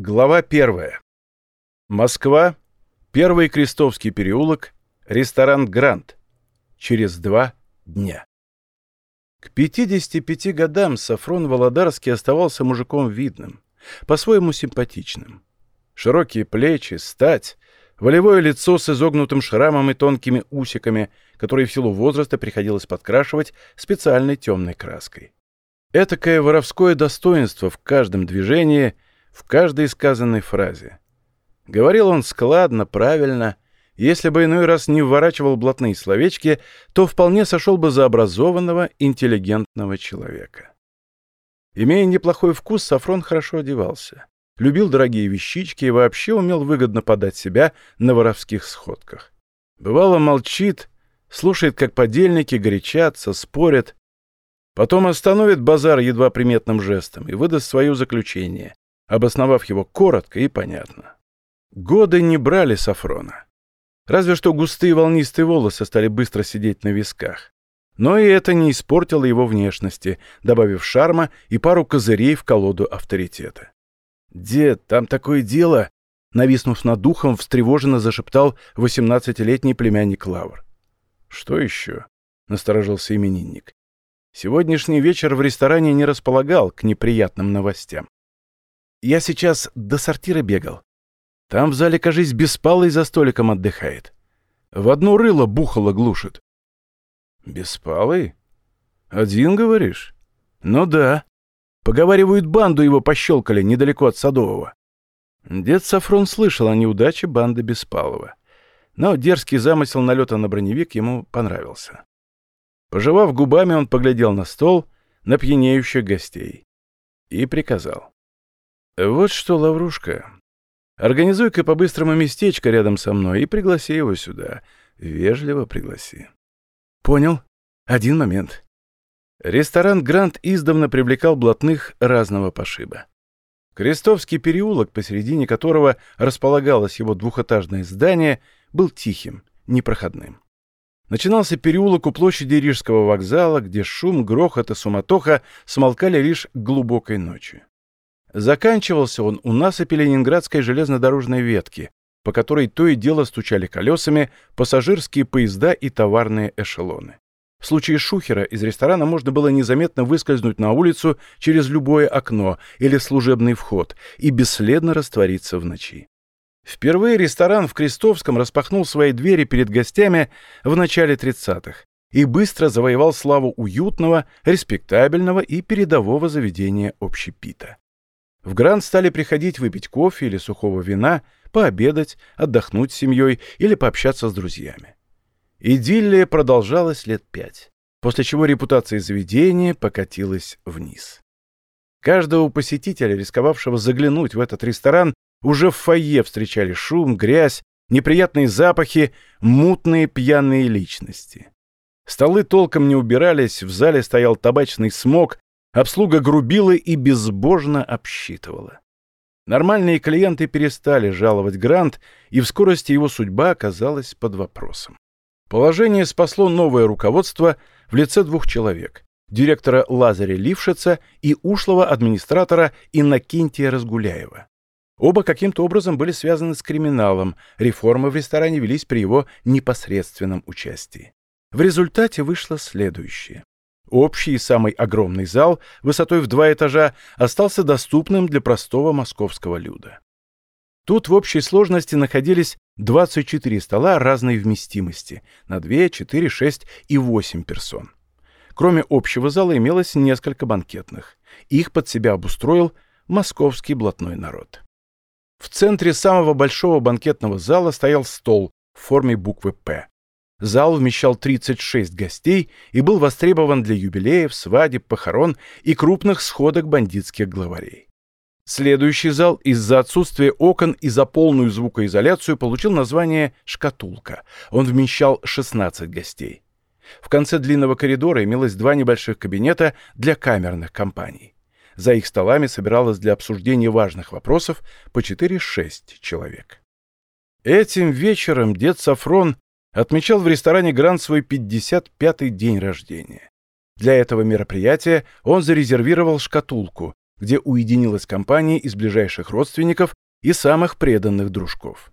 Глава первая. Москва. Первый Крестовский переулок. Ресторан «Грант». Через два дня. К 55 годам Сафрон Володарский оставался мужиком видным, по-своему симпатичным. Широкие плечи, стать, волевое лицо с изогнутым шрамом и тонкими усиками, которые в силу возраста приходилось подкрашивать специальной темной краской. Этакое воровское достоинство в каждом движении — в каждой сказанной фразе. Говорил он складно, правильно. Если бы иной раз не вворачивал блатные словечки, то вполне сошел бы за образованного, интеллигентного человека. Имея неплохой вкус, Сафрон хорошо одевался. Любил дорогие вещички и вообще умел выгодно подать себя на воровских сходках. Бывало, молчит, слушает, как подельники горячатся, спорят, Потом остановит базар едва приметным жестом и выдаст свое заключение обосновав его коротко и понятно. Годы не брали Сафрона. Разве что густые волнистые волосы стали быстро сидеть на висках. Но и это не испортило его внешности, добавив шарма и пару козырей в колоду авторитета. «Дед, там такое дело!» Нависнув над духом, встревоженно зашептал восемнадцатилетний племянник Лавр. «Что еще?» — насторожился именинник. Сегодняшний вечер в ресторане не располагал к неприятным новостям. Я сейчас до сортира бегал. Там в зале, кажись, беспалый за столиком отдыхает. В одно рыло бухало глушит. Беспалый? Один, говоришь? Ну да. Поговаривают, банду его пощелкали недалеко от Садового. Дед Сафрон слышал о неудаче банды Беспалова. Но дерзкий замысел налета на броневик ему понравился. Пожевав губами, он поглядел на стол, на пьянеющих гостей. И приказал. «Вот что, Лаврушка, организуй-ка по-быстрому местечко рядом со мной и пригласи его сюда. Вежливо пригласи». «Понял. Один момент». Ресторан «Грант» издавна привлекал блатных разного пошиба. Крестовский переулок, посередине которого располагалось его двухэтажное здание, был тихим, непроходным. Начинался переулок у площади Рижского вокзала, где шум, грохот и суматоха смолкали лишь глубокой ночью. Заканчивался он у насыпи Ленинградской железнодорожной ветки, по которой то и дело стучали колесами пассажирские поезда и товарные эшелоны. В случае Шухера из ресторана можно было незаметно выскользнуть на улицу через любое окно или служебный вход и бесследно раствориться в ночи. Впервые ресторан в Крестовском распахнул свои двери перед гостями в начале 30-х и быстро завоевал славу уютного, респектабельного и передового заведения общепита. В Гранд стали приходить выпить кофе или сухого вина, пообедать, отдохнуть с семьей или пообщаться с друзьями. Идиллия продолжалась лет пять, после чего репутация заведения покатилась вниз. Каждого посетителя, рисковавшего заглянуть в этот ресторан, уже в фойе встречали шум, грязь, неприятные запахи, мутные пьяные личности. Столы толком не убирались, в зале стоял табачный смог, Обслуга грубила и безбожно обсчитывала. Нормальные клиенты перестали жаловать Грант, и в скорости его судьба оказалась под вопросом. Положение спасло новое руководство в лице двух человек — директора Лазаря Лившица и ушлого администратора Иннокентия Разгуляева. Оба каким-то образом были связаны с криминалом, реформы в ресторане велись при его непосредственном участии. В результате вышло следующее. Общий и самый огромный зал, высотой в два этажа, остался доступным для простого московского люда. Тут в общей сложности находились 24 стола разной вместимости на 2, 4, 6 и 8 персон. Кроме общего зала имелось несколько банкетных. Их под себя обустроил московский блатной народ. В центре самого большого банкетного зала стоял стол в форме буквы «П». Зал вмещал 36 гостей и был востребован для юбилеев, свадеб, похорон и крупных сходок бандитских главарей. Следующий зал из-за отсутствия окон и за полную звукоизоляцию получил название «Шкатулка». Он вмещал 16 гостей. В конце длинного коридора имелось два небольших кабинета для камерных компаний. За их столами собиралось для обсуждения важных вопросов по 4-6 человек. Этим вечером дед Сафрон отмечал в ресторане «Гранд» свой 55-й день рождения. Для этого мероприятия он зарезервировал шкатулку, где уединилась компания из ближайших родственников и самых преданных дружков.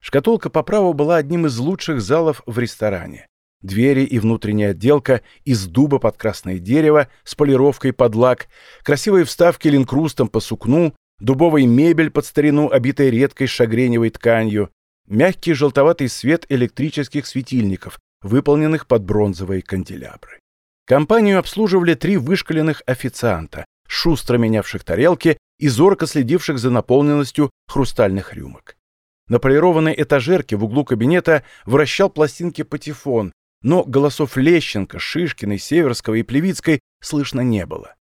Шкатулка по праву была одним из лучших залов в ресторане. Двери и внутренняя отделка из дуба под красное дерево с полировкой под лак, красивые вставки линкрустом по сукну, дубовая мебель под старину, обитая редкой шагреневой тканью, мягкий желтоватый свет электрических светильников, выполненных под бронзовые канделябры. Компанию обслуживали три вышкаленных официанта, шустро менявших тарелки и зорко следивших за наполненностью хрустальных рюмок. На полированной этажерке в углу кабинета вращал пластинки патефон, но голосов Лещенко, Шишкиной, Северского и Плевицкой слышно не было.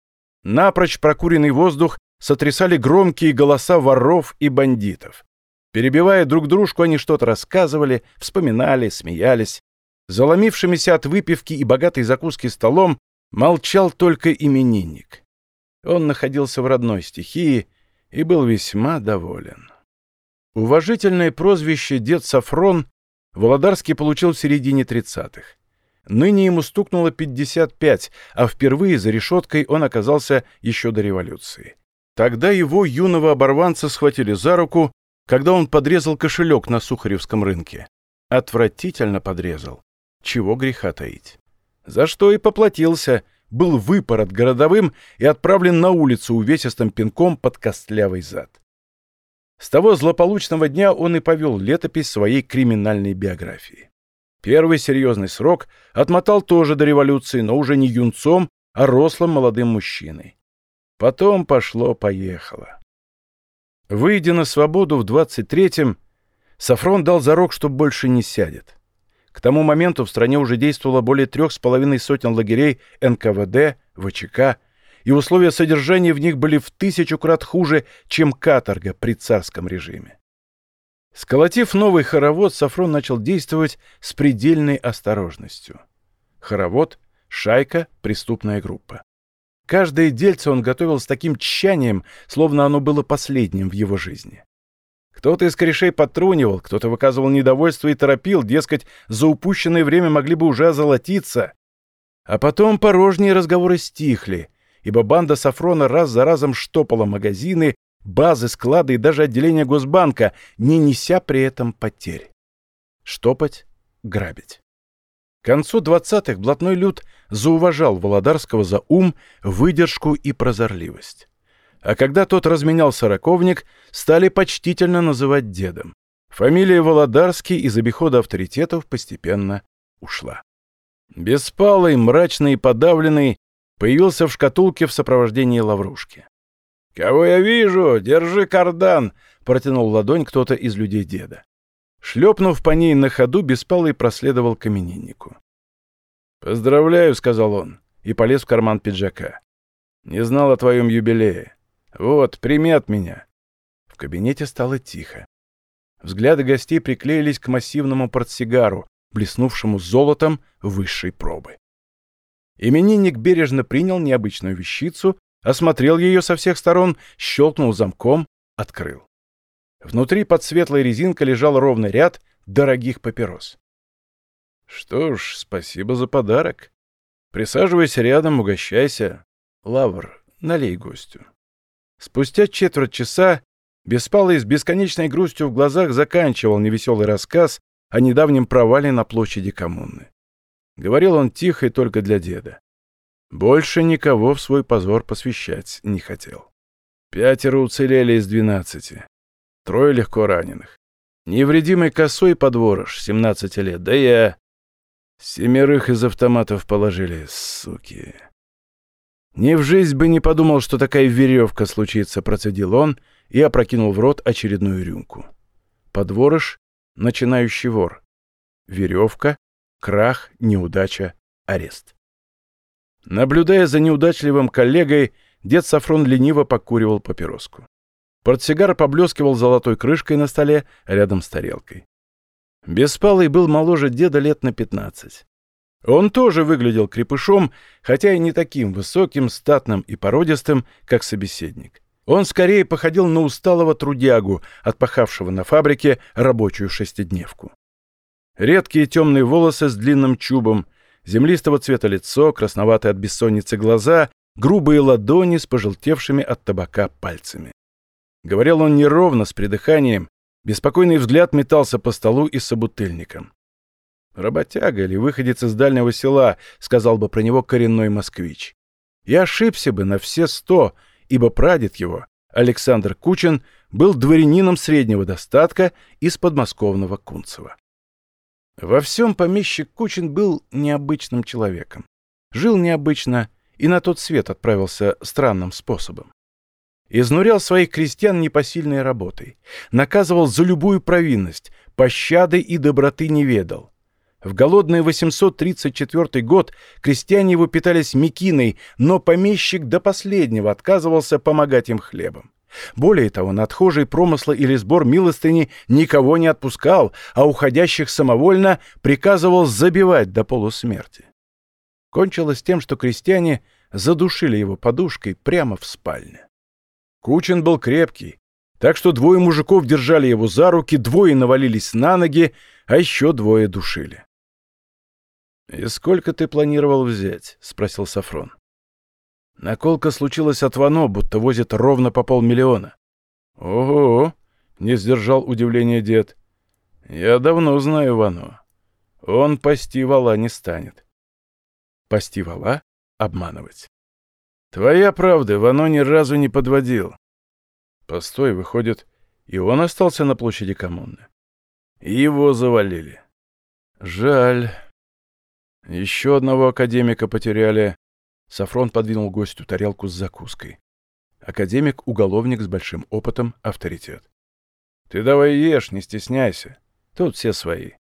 Напрочь прокуренный воздух сотрясали громкие голоса воров и бандитов. Перебивая друг дружку, они что-то рассказывали, вспоминали, смеялись. Заломившимися от выпивки и богатой закуски столом молчал только именинник. Он находился в родной стихии и был весьма доволен. Уважительное прозвище «Дед Сафрон» Володарский получил в середине 30-х. Ныне ему стукнуло 55, а впервые за решеткой он оказался еще до революции. Тогда его, юного оборванца, схватили за руку, когда он подрезал кошелек на Сухаревском рынке. Отвратительно подрезал. Чего греха таить. За что и поплатился, был выпорот городовым и отправлен на улицу увесистым пинком под костлявый зад. С того злополучного дня он и повел летопись своей криминальной биографии. Первый серьезный срок отмотал тоже до революции, но уже не юнцом, а рослым молодым мужчиной. Потом пошло-поехало. Выйдя на свободу в 23-м, Сафрон дал зарок, что больше не сядет. К тому моменту в стране уже действовало более трех с половиной сотен лагерей НКВД, ВЧК, и условия содержания в них были в тысячу крат хуже, чем каторга при царском режиме. Сколотив новый хоровод, Сафрон начал действовать с предельной осторожностью. Хоровод — шайка, преступная группа. Каждое дельце он готовил с таким тщанием, словно оно было последним в его жизни. Кто-то из корешей потрунивал, кто-то выказывал недовольство и торопил, дескать, за упущенное время могли бы уже озолотиться. А потом порожние разговоры стихли, ибо банда Сафрона раз за разом штопала магазины, базы, склады и даже отделения Госбанка, не неся при этом потерь. Штопать, грабить. К концу 20-х блатной люд зауважал Володарского за ум, выдержку и прозорливость. А когда тот разменял сороковник, стали почтительно называть дедом. Фамилия Володарский из обихода авторитетов постепенно ушла. Беспалый, мрачный и подавленный, появился в шкатулке в сопровождении лаврушки. «Кого я вижу? Держи кардан!» — протянул ладонь кто-то из людей деда. Шлепнув по ней на ходу, Беспалый проследовал к имениннику. «Поздравляю», — сказал он, и полез в карман пиджака. «Не знал о твоем юбилее. Вот, прими от меня». В кабинете стало тихо. Взгляды гостей приклеились к массивному портсигару, блеснувшему золотом высшей пробы. Именинник бережно принял необычную вещицу, осмотрел ее со всех сторон, щелкнул замком, открыл. Внутри под светлой резинкой лежал ровный ряд дорогих папирос. Что ж, спасибо за подарок. Присаживайся рядом, угощайся. Лавр, налей гостю. Спустя четверть часа Беспалый с бесконечной грустью в глазах заканчивал невеселый рассказ о недавнем провале на площади коммуны. Говорил он тихо и только для деда. Больше никого в свой позор посвящать не хотел. Пятеро уцелели из двенадцати. Трое легко раненых. Невредимый косой подворож, 17 лет, да я... Семерых из автоматов положили, суки. Ни в жизнь бы не подумал, что такая веревка случится, процедил он и опрокинул в рот очередную рюмку. Подворож — начинающий вор. Веревка Крах, неудача, арест. Наблюдая за неудачливым коллегой, дед Сафрон лениво покуривал папироску. Портсигар поблескивал золотой крышкой на столе рядом с тарелкой. Беспалый был моложе деда лет на пятнадцать. Он тоже выглядел крепышом, хотя и не таким высоким, статным и породистым, как собеседник. Он скорее походил на усталого трудягу, отпахавшего на фабрике рабочую шестидневку. Редкие темные волосы с длинным чубом, землистого цвета лицо, красноватые от бессонницы глаза грубые ладони с пожелтевшими от табака пальцами. Говорил он неровно, с придыханием, беспокойный взгляд метался по столу и собутыльником. «Работяга или выходец из дальнего села», — сказал бы про него коренной москвич. Я ошибся бы на все сто, ибо прадед его, Александр Кучин, был дворянином среднего достатка из подмосковного Кунцева. Во всем помещик Кучин был необычным человеком. Жил необычно и на тот свет отправился странным способом. Изнурял своих крестьян непосильной работой, наказывал за любую провинность, пощады и доброты не ведал. В голодный 834 год крестьяне его питались мекиной, но помещик до последнего отказывался помогать им хлебом. Более того, на отхожие промысла или сбор милостыни никого не отпускал, а уходящих самовольно приказывал забивать до полусмерти. Кончилось тем, что крестьяне задушили его подушкой прямо в спальне. Кучин был крепкий, так что двое мужиков держали его за руки, двое навалились на ноги, а еще двое душили. «И сколько ты планировал взять?» — спросил Сафрон. Наколка случилась от Вано, будто возит ровно по полмиллиона. «Ого!» — не сдержал удивления дед. «Я давно знаю Вано. Он пасти вала не станет». «Пасти вала? Обманывать?» «Твоя правда, Вано ни разу не подводил». «Постой, выходит, и он остался на площади коммуны?» «Его завалили». «Жаль». Еще одного академика потеряли. Сафрон подвинул гостю тарелку с закуской. Академик — уголовник с большим опытом, авторитет. «Ты давай ешь, не стесняйся. Тут все свои».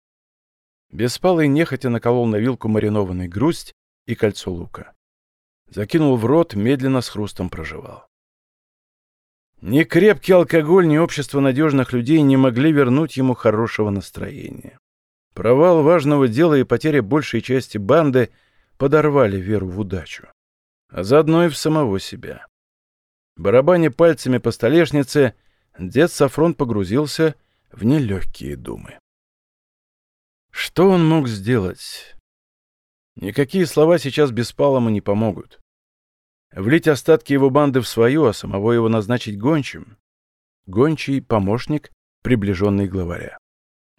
Беспалый нехотя наколол на вилку маринованный грусть и кольцо лука. Закинул в рот, медленно с хрустом проживал. Ни крепкий алкоголь, ни общество надежных людей не могли вернуть ему хорошего настроения. Провал важного дела и потеря большей части банды подорвали веру в удачу, а заодно и в самого себя. Барабаня пальцами по столешнице, дед Сафрон погрузился в нелегкие думы. Что он мог сделать? Никакие слова сейчас Беспалому не помогут. Влить остатки его банды в свою, а самого его назначить гончим. Гончий — помощник, приближенный главаря.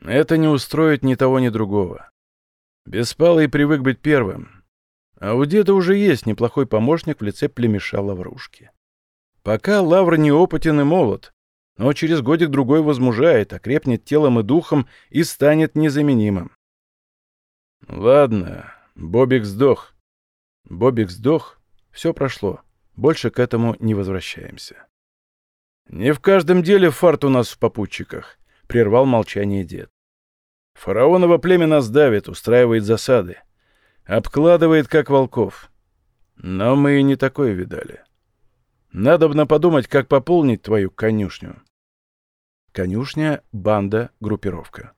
Это не устроит ни того, ни другого. Беспалый привык быть первым. А у деда уже есть неплохой помощник в лице племеша Лаврушки. Пока Лавр неопытен и молод, но через годик-другой возмужает, окрепнет телом и духом и станет незаменимым. Ладно, Бобик сдох. Бобик сдох, все прошло. Больше к этому не возвращаемся. Не в каждом деле фарт у нас в попутчиках, прервал молчание дед. Фараоново племя нас давит, устраивает засады. Обкладывает, как волков. Но мы и не такое видали. Надобно подумать, как пополнить твою конюшню. Конюшня, банда, группировка.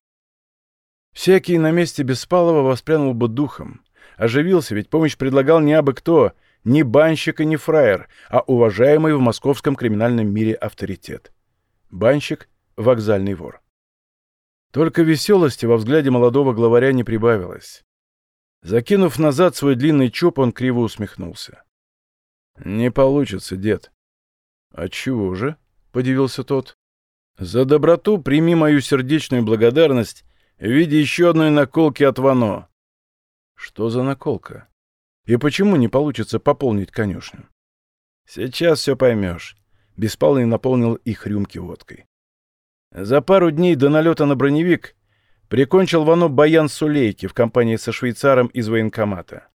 Всякий на месте Беспалова воспрянул бы духом. Оживился, ведь помощь предлагал не абы кто, не банщик и не фраер, а уважаемый в московском криминальном мире авторитет. Банщик — вокзальный вор. Только веселости во взгляде молодого главаря не прибавилось. Закинув назад свой длинный чоп, он криво усмехнулся. «Не получится, дед». «Отчего же?» — подивился тот. «За доброту прими мою сердечную благодарность в виде еще одной наколки от Вано». «Что за наколка? И почему не получится пополнить конюшню?» «Сейчас все поймешь». Беспалый наполнил их рюмки водкой. За пару дней до налета на броневик прикончил Вано Баян Сулейки в компании со швейцаром из военкомата.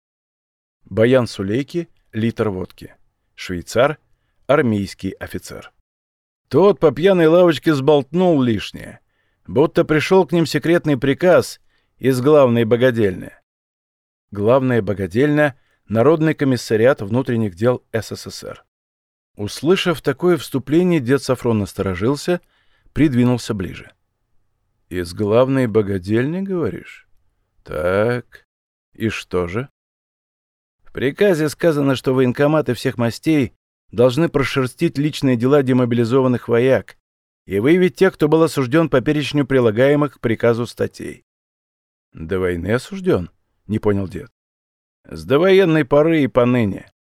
Баян Сулейки — литр водки. Швейцар — армейский офицер. Тот по пьяной лавочке сболтнул лишнее, будто пришел к ним секретный приказ из главной богадельни. Главная богадельня — Народный комиссариат внутренних дел СССР. Услышав такое вступление, дед Сафрон насторожился — придвинулся ближе. «Из главной богадельни, говоришь? Так, и что же?» В приказе сказано, что военкоматы всех мастей должны прошерстить личные дела демобилизованных вояк и выявить тех, кто был осужден по перечню прилагаемых к приказу статей. «До войны осужден?» — не понял дед. «С довоенной поры и поныне.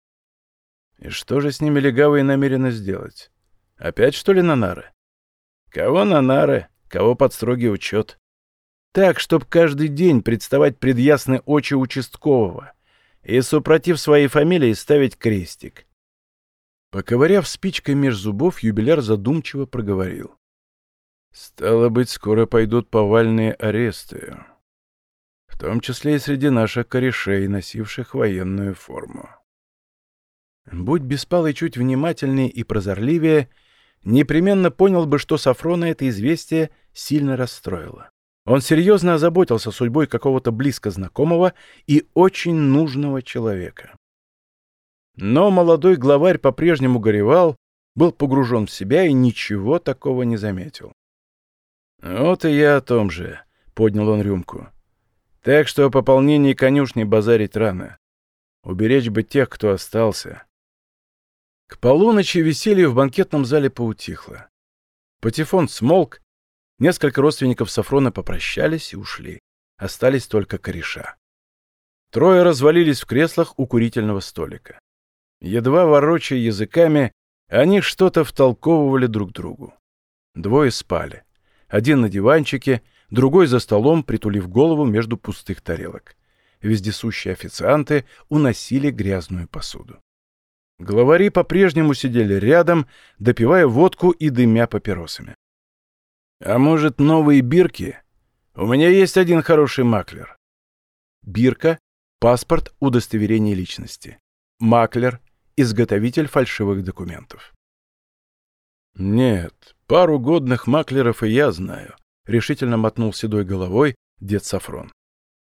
И что же с ними легавые намерены сделать? Опять, что ли, на нары? Кого на нары, кого под строгий учет. Так, чтоб каждый день представать пред ясные очи участкового и, супротив своей фамилии, ставить крестик. Поковыряв спичкой меж зубов, юбиляр задумчиво проговорил. «Стало быть, скоро пойдут повальные аресты, том числе и среди наших корешей, носивших военную форму. Будь Беспалый чуть внимательнее и прозорливее, непременно понял бы, что Сафрона это известие сильно расстроило. Он серьезно озаботился судьбой какого-то близко знакомого и очень нужного человека. Но молодой главарь по-прежнему горевал, был погружен в себя и ничего такого не заметил. «Вот и я о том же», — поднял он рюмку. «Так что о пополнении конюшни базарить рано. Уберечь бы тех, кто остался». К полуночи веселье в банкетном зале поутихло. Патефон смолк, несколько родственников Сафрона попрощались и ушли. Остались только кореша. Трое развалились в креслах у курительного столика. Едва ворочая языками, они что-то втолковывали друг другу. Двое спали. Один на диванчике, другой за столом, притулив голову между пустых тарелок. Вездесущие официанты уносили грязную посуду. Главари по-прежнему сидели рядом, допивая водку и дымя папиросами. «А может, новые бирки? У меня есть один хороший маклер». Бирка — паспорт удостоверения личности. Маклер — изготовитель фальшивых документов. «Нет, пару годных маклеров и я знаю», — решительно мотнул седой головой дед Сафрон.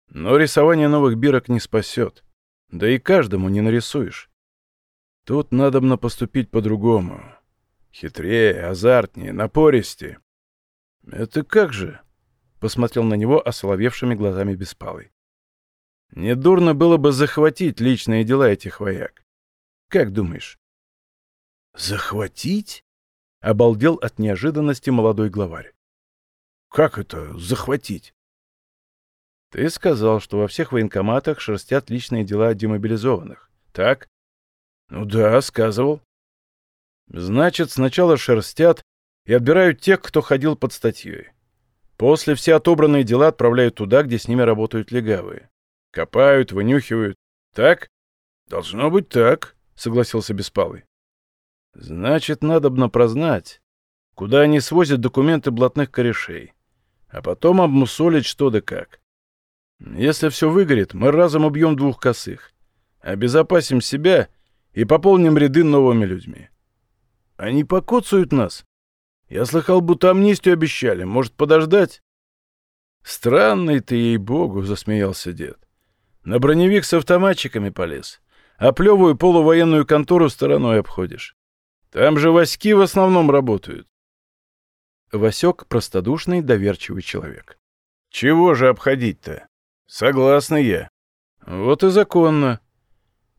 «Но рисование новых бирок не спасет. Да и каждому не нарисуешь. Тут надобно поступить по-другому. Хитрее, азартнее, напористее. — Это как же? — посмотрел на него осоловевшими глазами Беспалый. — Недурно было бы захватить личные дела этих вояк. Как думаешь? — Захватить? — обалдел от неожиданности молодой главарь. — Как это захватить? — Ты сказал, что во всех военкоматах шерстят личные дела демобилизованных. Так? Ну да, сказывал. Значит, сначала шерстят и отбирают тех, кто ходил под статьей. После все отобранные дела отправляют туда, где с ними работают легавые. Копают, вынюхивают. Так? Должно быть так, согласился Беспалый. Значит, надобно прознать, куда они свозят документы блатных корешей, а потом обмусолить что да как. Если все выгорит, мы разом убьем двух косых, обезопасим себя — и пополним ряды новыми людьми. Они покоцают нас. Я слыхал, будто амнистию обещали. Может, подождать? Странный ты, ей-богу, — засмеялся дед. На броневик с автоматчиками полез, а плевую полувоенную контору стороной обходишь. Там же Васьки в основном работают. Васек — простодушный, доверчивый человек. Чего же обходить-то? Согласна я. Вот и законно.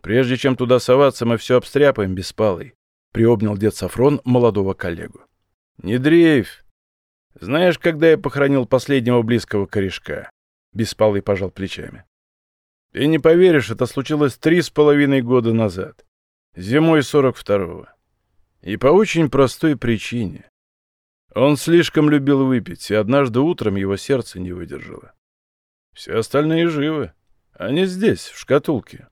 Прежде чем туда соваться, мы все обстряпаем, Беспалый», — приобнял дед Сафрон молодого коллегу. «Не дрейф. Знаешь, когда я похоронил последнего близкого корешка?» Беспалый пожал плечами. «Ты не поверишь, это случилось три с половиной года назад, зимой сорок второго. И по очень простой причине. Он слишком любил выпить, и однажды утром его сердце не выдержало. Все остальные живы. Они здесь, в шкатулке.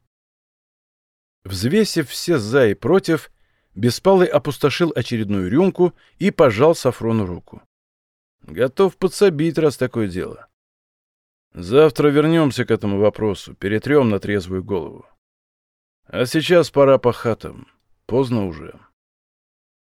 Взвесив все «за» и «против», Беспалый опустошил очередную рюмку и пожал Сафрону руку. «Готов подсобить, раз такое дело. Завтра вернемся к этому вопросу, перетрем на трезвую голову. А сейчас пора по хатам. Поздно уже».